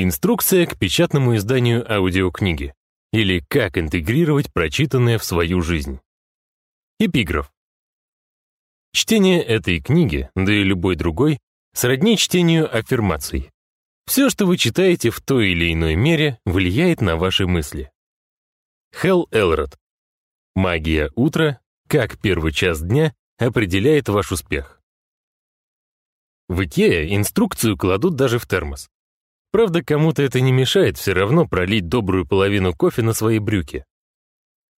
Инструкция к печатному изданию аудиокниги или как интегрировать прочитанное в свою жизнь. Эпиграф. Чтение этой книги, да и любой другой, сродни чтению аффирмаций. Все, что вы читаете в той или иной мере, влияет на ваши мысли. Хелл Элрод. Магия утра. Как первый час дня определяет ваш успех. В Икеа инструкцию кладут даже в термос. Правда, кому-то это не мешает все равно пролить добрую половину кофе на свои брюки.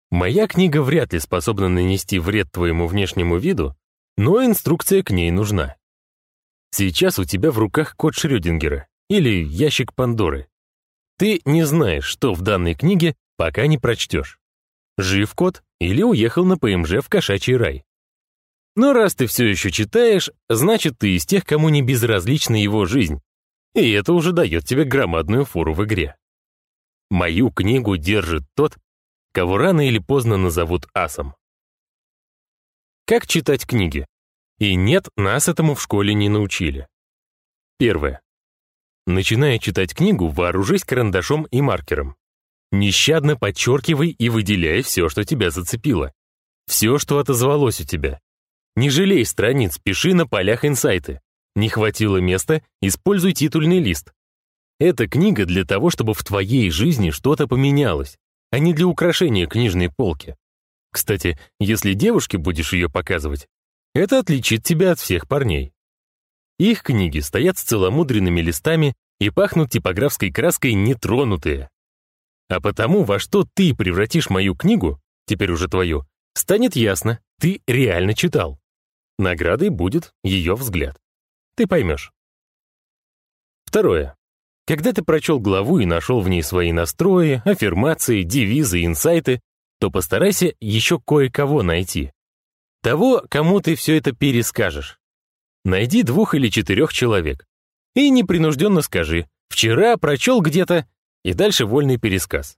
Моя книга вряд ли способна нанести вред твоему внешнему виду, но инструкция к ней нужна. Сейчас у тебя в руках код Шрёдингера или ящик Пандоры. Ты не знаешь, что в данной книге, пока не прочтешь. Жив кот или уехал на ПМЖ в кошачий рай. Но раз ты все еще читаешь, значит, ты из тех, кому не безразлична его жизнь. И это уже дает тебе громадную фору в игре. Мою книгу держит тот, кого рано или поздно назовут асом. Как читать книги? И нет, нас этому в школе не научили. Первое. Начиная читать книгу, вооружись карандашом и маркером. Нещадно подчеркивай и выделяй все, что тебя зацепило. Все, что отозвалось у тебя. Не жалей страниц, пиши на полях инсайты. Не хватило места, используй титульный лист. Эта книга для того, чтобы в твоей жизни что-то поменялось, а не для украшения книжной полки. Кстати, если девушке будешь ее показывать, это отличит тебя от всех парней. Их книги стоят с целомудренными листами и пахнут типографской краской нетронутые. А потому, во что ты превратишь мою книгу, теперь уже твою, станет ясно, ты реально читал. Наградой будет ее взгляд. Ты поймешь. Второе. Когда ты прочел главу и нашел в ней свои настрои, аффирмации, девизы, инсайты, то постарайся еще кое-кого найти. Того, кому ты все это перескажешь. Найди двух или четырех человек. И непринужденно скажи «Вчера прочел где-то» и дальше вольный пересказ.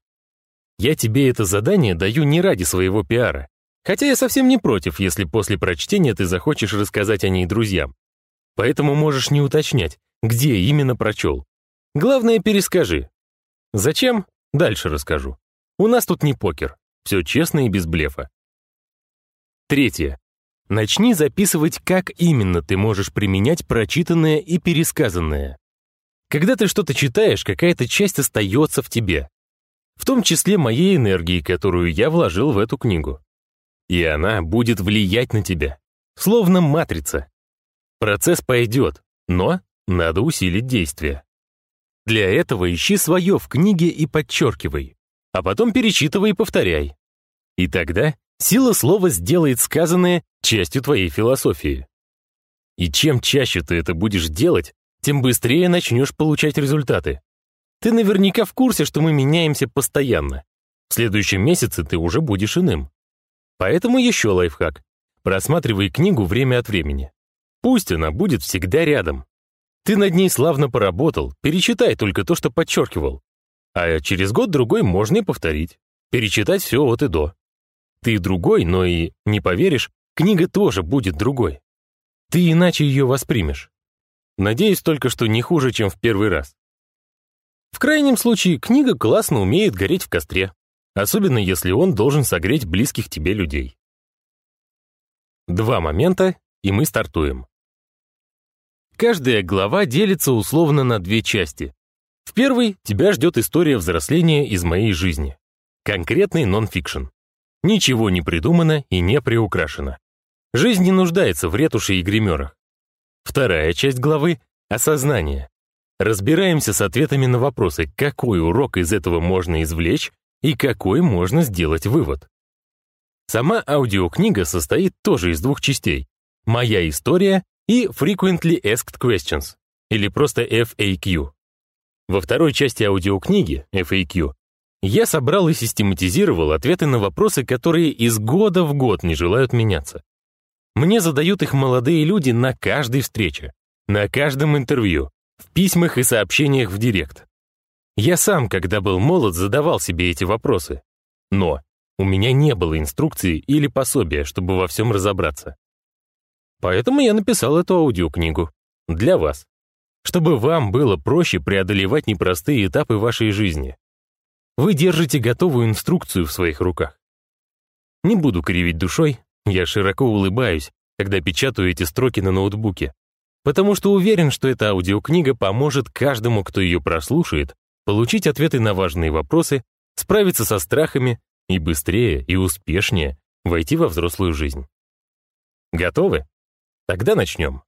Я тебе это задание даю не ради своего пиара, хотя я совсем не против, если после прочтения ты захочешь рассказать о ней друзьям. Поэтому можешь не уточнять, где именно прочел. Главное, перескажи. Зачем? Дальше расскажу. У нас тут не покер. Все честно и без блефа. Третье. Начни записывать, как именно ты можешь применять прочитанное и пересказанное. Когда ты что-то читаешь, какая-то часть остается в тебе. В том числе моей энергии, которую я вложил в эту книгу. И она будет влиять на тебя. Словно матрица. Процесс пойдет, но надо усилить действие. Для этого ищи свое в книге и подчеркивай, а потом перечитывай и повторяй. И тогда Сила слова сделает сказанное частью твоей философии. И чем чаще ты это будешь делать, тем быстрее начнешь получать результаты. Ты наверняка в курсе, что мы меняемся постоянно. В следующем месяце ты уже будешь иным. Поэтому еще лайфхак. Просматривай книгу время от времени. Пусть она будет всегда рядом. Ты над ней славно поработал, перечитай только то, что подчеркивал. А через год-другой можно и повторить. Перечитать все от и до. Ты другой, но и, не поверишь, книга тоже будет другой. Ты иначе ее воспримешь. Надеюсь только, что не хуже, чем в первый раз. В крайнем случае, книга классно умеет гореть в костре, особенно если он должен согреть близких тебе людей. Два момента, и мы стартуем. Каждая глава делится условно на две части. В первой тебя ждет история взросления из моей жизни. Конкретный нон-фикшн. Ничего не придумано и не приукрашено. Жизнь не нуждается в ретуши и гримерах. Вторая часть главы — осознание. Разбираемся с ответами на вопросы, какой урок из этого можно извлечь и какой можно сделать вывод. Сама аудиокнига состоит тоже из двух частей. «Моя история» и «Frequently Asked Questions», или просто FAQ. Во второй части аудиокниги, FAQ, я собрал и систематизировал ответы на вопросы, которые из года в год не желают меняться. Мне задают их молодые люди на каждой встрече, на каждом интервью, в письмах и сообщениях в директ. Я сам, когда был молод, задавал себе эти вопросы. Но у меня не было инструкции или пособия, чтобы во всем разобраться. Поэтому я написал эту аудиокнигу. Для вас. чтобы вам было проще преодолевать непростые этапы вашей жизни. Вы держите готовую инструкцию в своих руках. Не буду кривить душой, я широко улыбаюсь, когда печатаю эти строки на ноутбуке, потому что уверен, что эта аудиокнига поможет каждому, кто ее прослушает, получить ответы на важные вопросы, справиться со страхами и быстрее и успешнее войти во взрослую жизнь. Готовы? Тогда начнем.